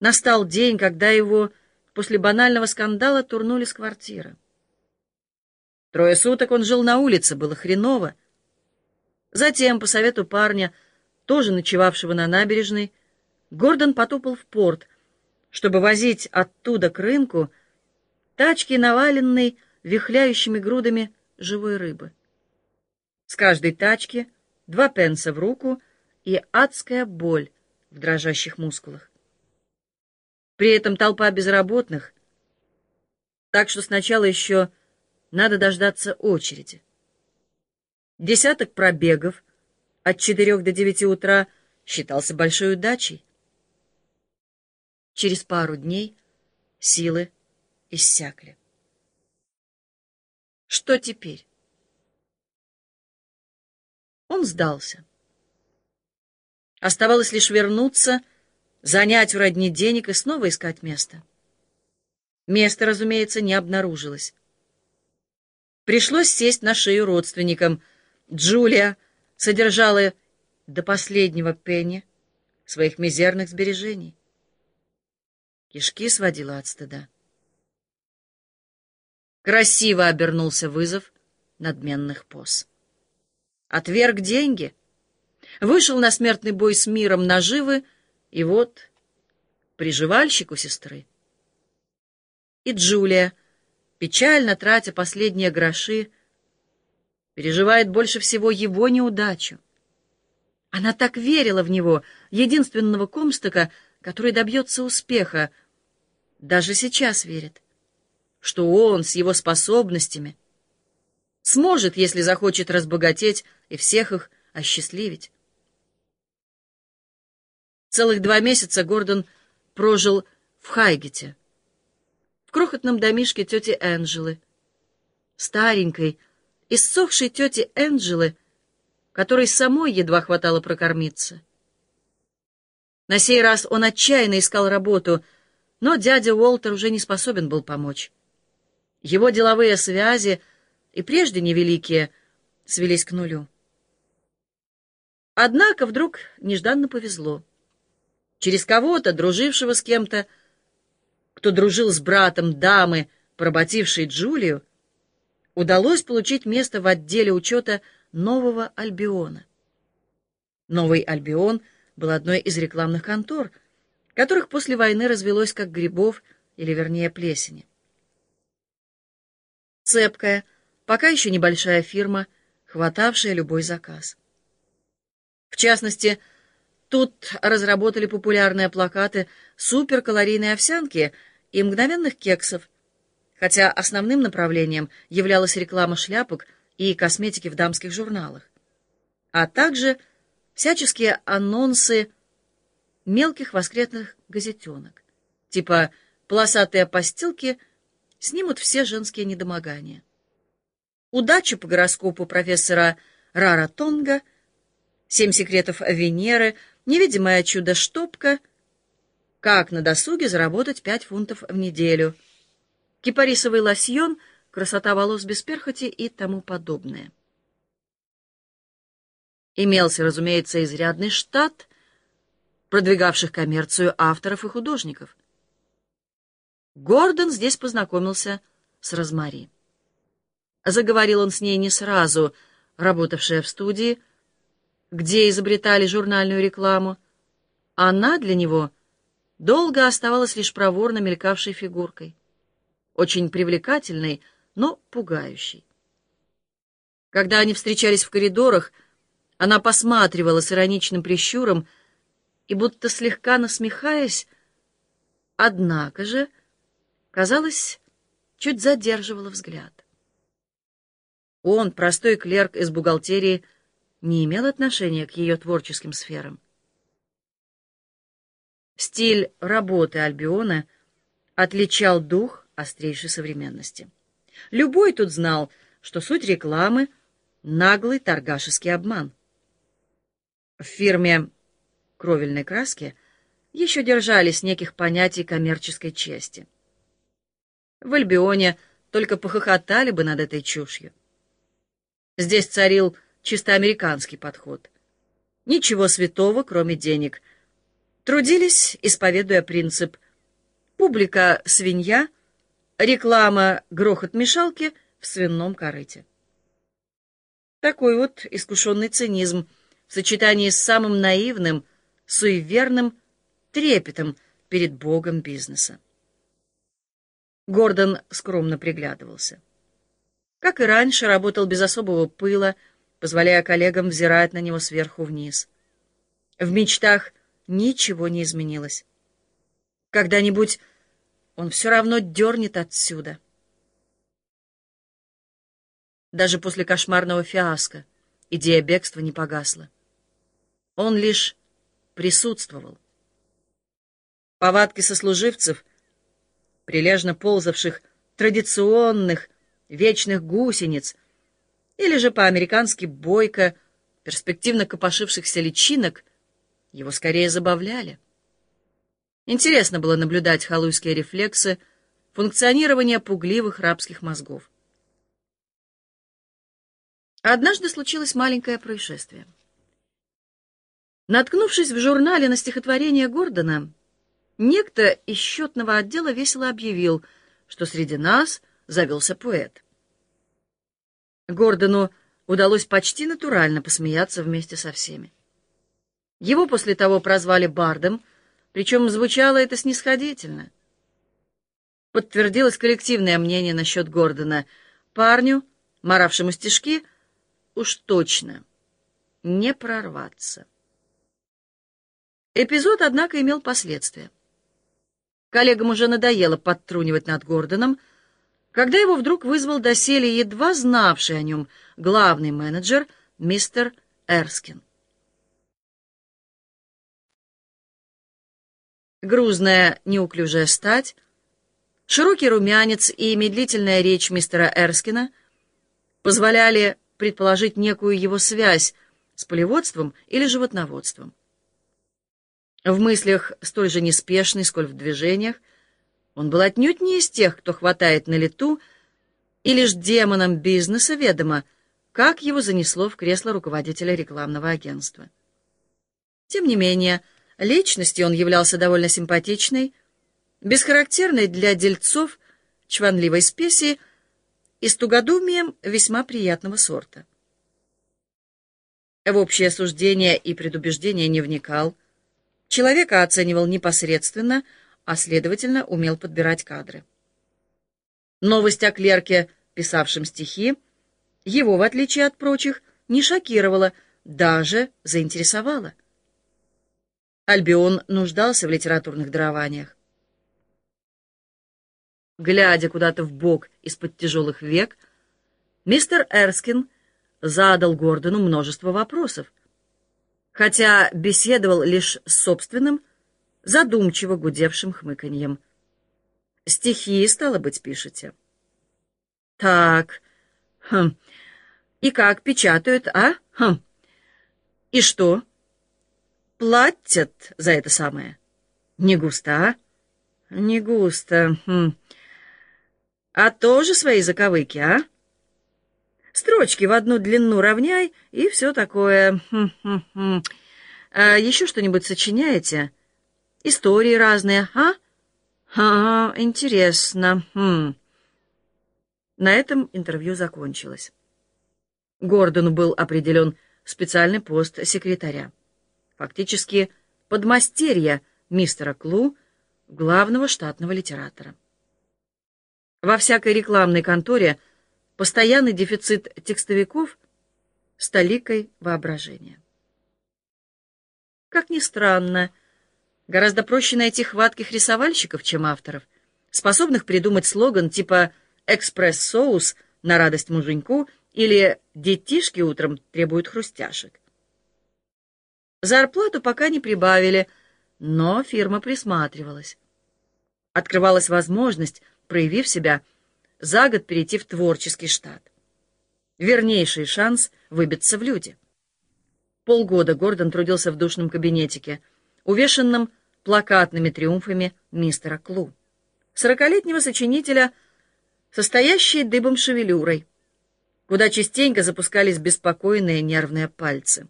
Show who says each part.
Speaker 1: Настал день, когда его после банального скандала турнули с квартиры. Трое суток он жил на улице, было хреново. Затем, по совету парня, тоже ночевавшего на набережной, Гордон потопал в порт, чтобы возить оттуда к рынку тачки, наваленные вихляющими грудами живой рыбы. С каждой тачки два пенса в руку и адская боль в дрожащих мускулах. При этом толпа безработных, так что сначала еще надо дождаться очереди. Десяток пробегов от четырех до девяти утра считался большой удачей. Через пару дней силы иссякли. Что теперь? Он сдался. Оставалось лишь вернуться, занять у родни денег и снова искать место. Место, разумеется, не обнаружилось. Пришлось сесть на шею родственникам. Джулия содержала до последнего пенни своих мизерных сбережений. Кишки сводила от стыда. Красиво обернулся вызов надменных поз. Отверг деньги, вышел на смертный бой с миром наживы, и вот приживальщик у сестры. И Джулия, печально тратя последние гроши, переживает больше всего его неудачу. Она так верила в него, единственного Комстока, который добьется успеха, даже сейчас верит, что он с его способностями сможет, если захочет разбогатеть и всех их осчастливить. Целых два месяца Гордон прожил в Хайгете, в крохотном домишке тети Энджелы, старенькой, иссохшей тети Энджелы, которой самой едва хватало прокормиться. На сей раз он отчаянно искал работу, но дядя Уолтер уже не способен был помочь. Его деловые связи, и прежде невеликие, свелись к нулю. Однако вдруг нежданно повезло. Через кого-то, дружившего с кем-то, кто дружил с братом дамы, поработившей Джулию, удалось получить место в отделе учета нового Альбиона. Новый Альбион — был одной из рекламных контор, которых после войны развелось как грибов, или вернее плесени. Цепкая, пока еще небольшая фирма, хватавшая любой заказ. В частности, тут разработали популярные плакаты суперкалорийной овсянки и мгновенных кексов, хотя основным направлением являлась реклама шляпок и косметики в дамских журналах, а также – всяческие анонсы мелких воскресных газетенок, типа «Полосатые постилки» снимут все женские недомогания. Удача по гороскопу профессора Рара Тонга, «Семь секретов Венеры», «Невидимое чудо-штопка», «Как на досуге заработать пять фунтов в неделю», «Кипарисовый лосьон», «Красота волос без перхоти» и тому подобное. Имелся, разумеется, изрядный штат продвигавших коммерцию авторов и художников. Гордон здесь познакомился с Розмари. Заговорил он с ней не сразу, работавшая в студии, где изобретали журнальную рекламу. Она для него долго оставалась лишь проворно мелькавшей фигуркой, очень привлекательной, но пугающей. Когда они встречались в коридорах, она посматривала с ироничным прищуром и, будто слегка насмехаясь, однако же, казалось, чуть задерживала взгляд. Он, простой клерк из бухгалтерии, не имел отношения к ее творческим сферам. Стиль работы Альбиона отличал дух острейшей современности. Любой тут знал, что суть рекламы — наглый торгашеский обман — в фирме кровельной краски еще держались неких понятий коммерческой чести. В Альбионе только похохотали бы над этой чушью. Здесь царил чисто американский подход. Ничего святого, кроме денег. трудились, исповедуя принцип «публика — свинья», реклама «грохот мешалки» в свином корыте. Такой вот искушенный цинизм в сочетании с самым наивным, суеверным трепетом перед богом бизнеса. Гордон скромно приглядывался. Как и раньше, работал без особого пыла, позволяя коллегам взирать на него сверху вниз. В мечтах ничего не изменилось. Когда-нибудь он все равно дернет отсюда. Даже после кошмарного фиаско идея бегства не погасла. Он лишь присутствовал. Повадки сослуживцев, прилежно ползавших традиционных вечных гусениц, или же по-американски бойко, перспективно копошившихся личинок, его скорее забавляли. Интересно было наблюдать халуйские рефлексы, функционирование пугливых рабских мозгов. Однажды случилось маленькое происшествие. Наткнувшись в журнале на стихотворение Гордона, некто из счетного отдела весело объявил, что среди нас завелся поэт. Гордону удалось почти натурально посмеяться вместе со всеми. Его после того прозвали Бардом, причем звучало это снисходительно. Подтвердилось коллективное мнение насчет Гордона. Парню, моравшему стишки, уж точно не прорваться. Эпизод, однако, имел последствия. Коллегам уже надоело подтрунивать над Гордоном, когда его вдруг вызвал доселе едва знавший о нем главный менеджер мистер Эрскин. Грузная, неуклюжая стать, широкий румянец и медлительная речь мистера Эрскина позволяли предположить некую его связь с полеводством или животноводством. В мыслях столь же неспешный, сколь в движениях, он был отнюдь не из тех, кто хватает на лету, и лишь демонам бизнеса ведомо, как его занесло в кресло руководителя рекламного агентства. Тем не менее, личностью он являлся довольно симпатичной, бесхарактерной для дельцов, чванливой спеси и с тугодумием весьма приятного сорта. В общее суждение и предубеждение не вникал, человека оценивал непосредственно, а, следовательно, умел подбирать кадры. Новость о клерке, писавшем стихи, его, в отличие от прочих, не шокировала, даже заинтересовала. Альбион нуждался в литературных дарованиях. Глядя куда-то в бок из-под тяжелых век, мистер Эрскин задал Гордону множество вопросов, хотя беседовал лишь с собственным, задумчиво гудевшим хмыканьем. «Стихи, стало быть, пишете?» «Так, хм, и как печатают, а? Хм, и что?» «Платят за это самое?» «Не густо, а?» «Не густо, хм. А тоже свои заковыки, а?» Строчки в одну длину равняй и все такое. Хм -хм -хм. А еще что-нибудь сочиняете? Истории разные, а? А, интересно. Хм. На этом интервью закончилось. Гордону был определен специальный пост секретаря. Фактически подмастерья мистера Клу, главного штатного литератора. Во всякой рекламной конторе – постоянный дефицит текстовиков с толикой воображения. Как ни странно, гораздо проще найти хватких рисовальщиков, чем авторов, способных придумать слоган типа «экспресс-соус на радость муженьку» или «детишки утром требуют хрустяшек». Зарплату пока не прибавили, но фирма присматривалась. Открывалась возможность, проявив себя, за год перейти в творческий штат. Вернейший шанс выбиться в люди. Полгода Гордон трудился в душном кабинетике, увешанном плакатными триумфами мистера Клу, сорокалетнего сочинителя, состоящей дыбом шевелюрой, куда частенько запускались беспокойные нервные пальцы.